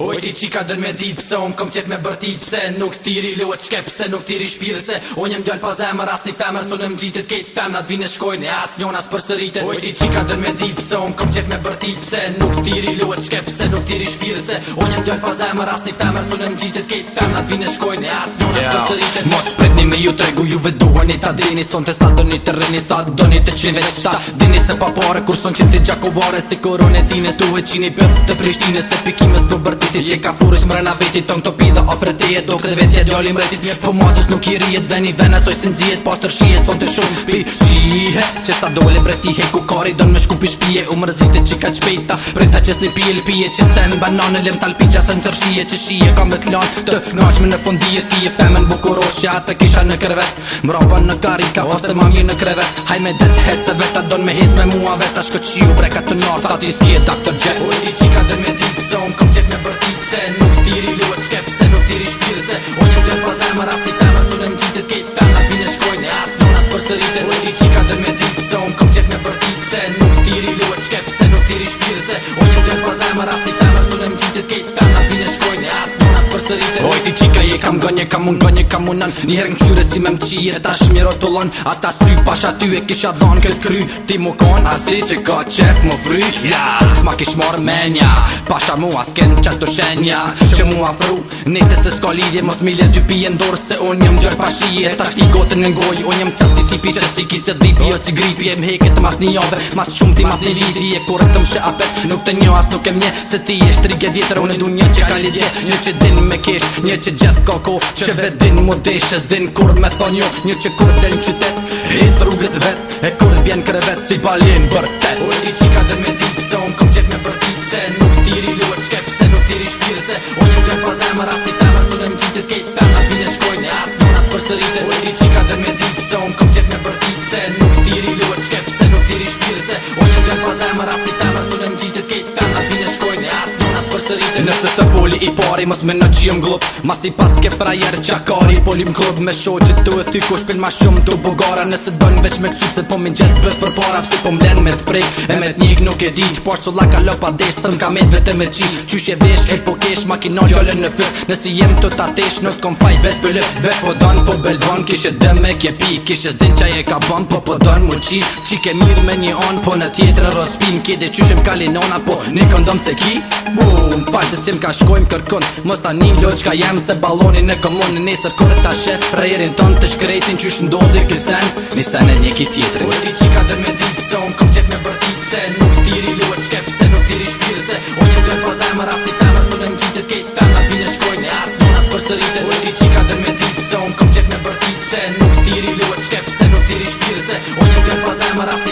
Oj ti qika dër me dit pëse unë kom qep me bërti pëse Nuk tiri lo e qkep pëse nuk tiri shpirët se Unë jem djall pa zemër as një femër së nëm gjitit kejt femnat vine shkojnë e as njona së përsëritet Oj ti qika dër me dit pëse unë kom qep me bërti pëse Nuk tiri lo e qkep pëse nuk tiri shpirët se Unë jem djall pa zemër as një femër së nëm gjitit kejt femnat vine shkojnë e as njona së përsëritet Mos pretni me ju tregu juve duheni ta dini Son të sa doni të rini sa doni të qinve qta Dini se pa pare kur son qinti gjakovare Si koronetines duhe qini për të prishtines Se pikimes për bërti vitit Je ka mre na vitit Tëng të pidhe ofreteje Do këtë jo li mretit Mjetë për mazës nuk i rjet Veni vena soj sin zjet Pas po tërshjet son të shumë pi Shihe Që sa dole mreti hej ku kari Don me shkupi shpije U mërzite që ka qpejta Prita që s'ni pije lpije sen banane lem talpi Qa sen tërshije që shije Ka me t'lan të ngashme në fundije Ti e femen bukuroshja të kisha në kërvet Mrapa në karika Ose mam një në krevet Haj me det het se veta Don me hit me mua veta Shkët ti zemër, më rastit femër Sunem qitit kejt femër, t'i në shkojnë E as nuk nas ti qika je kam gënje kam unë gënje kam unan njëherë në qyre si me më qije ta shmi A ata sy pasha ty e kisha dhon këtë kry ti mu kon si që ka qef më fry ja s'ma kish mor menja pasha mu as ken qatë të shenja që mu afru nese se s'ka lidje mos mile dy pijen dorë se un jëm gjër pashije ta shti gotën në ngoj un jem qasi tipi që si kise dhipi o jo si gripi e mheket mas një jove mas shumë ti mas një e nuk një nuk e se ti një që din me kesh që gjithë koko Që vedin mu deshës din kur me thon jo Një që kur del në qytet Hiz rrugët vet E kur bjen krevet si balin për te U e ti qika dhe me Se unë kom me për dip Se nuk tiri luet shkep Se nuk tiri shpirët Se unë e kërë pa zemër Asti femër Sunë e më qitit kejt Femër vine shkojt Ne as nuk nas për sëritet U e ti qika dhe me Se unë kom për dip Se nuk tiri luet Se nuk tiri shpirët Se unë po e kërë pa zemër Asti femër Sunë e më Ne as nuk nas për roli i pari Mës me në gjim glup Mas i pas ke frajer qakari Poli klub me shoj që të e ty kush pin ma shumë Të bogara nëse dën veç me kësup Se po min gjet bës për para Pse po mlen me të prej E me të njik nuk e dit Por që la ka lo desh Sëm ka me të vete me qi Qysh e vesh Qysh po kesh Makinon gjallën në fyr Nëse jem të tatesh Nuk kom faj vet për lëp Vet po dan po belvan Kish e dëm e kje pi Kish e zdin qaj e ka ban Po po dan mu qi Qi ke mir me një on Po në tjetër rospin Kje dhe qysh e m kalinona Po një këndom se ki Bum, falë që si ka shkoj shkojnë kërkon Mos ta një loq ka jem se balonin në komon nesër kore ta shet prejerin ton të shkretin që është ndodhe kësen Një sen e një ki tjetëri Po ti qika ka dër me dip se unë kom qep me bërtip se Nuk tiri loq kep se nuk tiri shpirët se Unë jem dër po zemër as ti femër së në më ta kejt Femna vine shkojnë e as donas për sëritet Po ti qika ka dër me dip se unë kom qep me bërtip se Nuk tiri loq kep se nuk tiri shpirët se Unë po zemër as